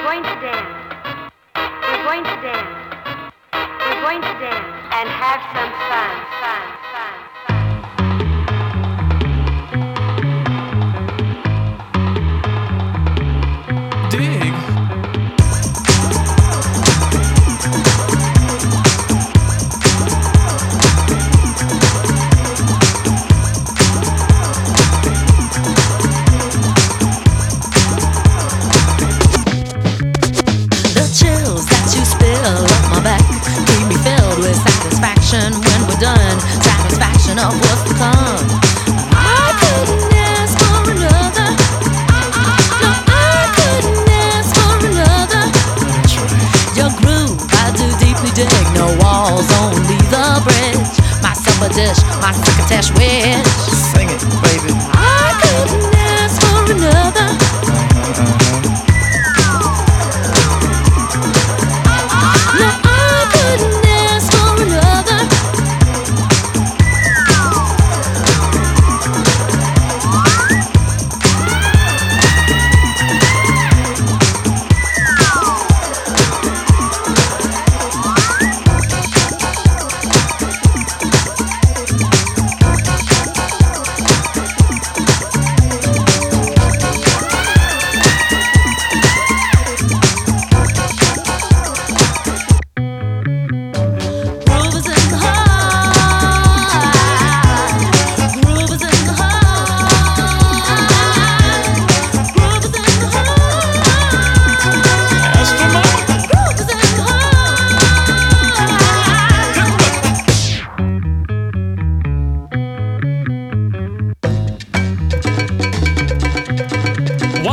We're going to dance. We're going to dance. We're going to dance and have some fun, fun, deeply dig. No walls, only the bridge. My supper dish, my succotash wish. Sing it, baby. I couldn't ask for another.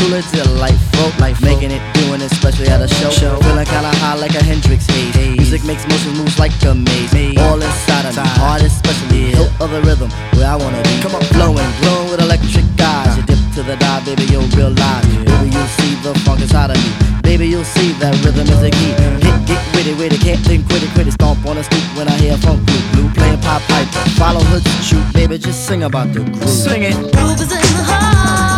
truly delightful. Delightful. Making it, doing it, especially at a show. Show. Feeling kinda high like a Hendrix haze. Haze. Music makes motion moves like a maze. Maze. All inside of me, heart especially. Yeah. Of the rhythm, where I wanna be. Come on, flowing, glowing with electric eyes. You dip to the dive, baby, you'll realize. Baby, you'll see the funk inside of me. Baby, you'll see that rhythm is the key. Get, get witty, witty, can't think, quit it, quit it. Stomp on the stoop when I hear funk blue, blue playing pop pipe. Follow her to shoot, baby, just sing about the groove. Sing it. Groove is in the heart.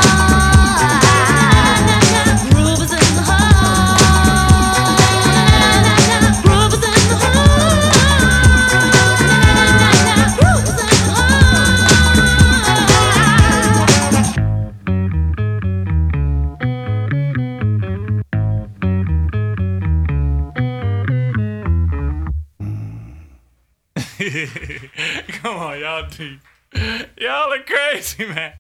Come on, y'all. Y'all are crazy, man.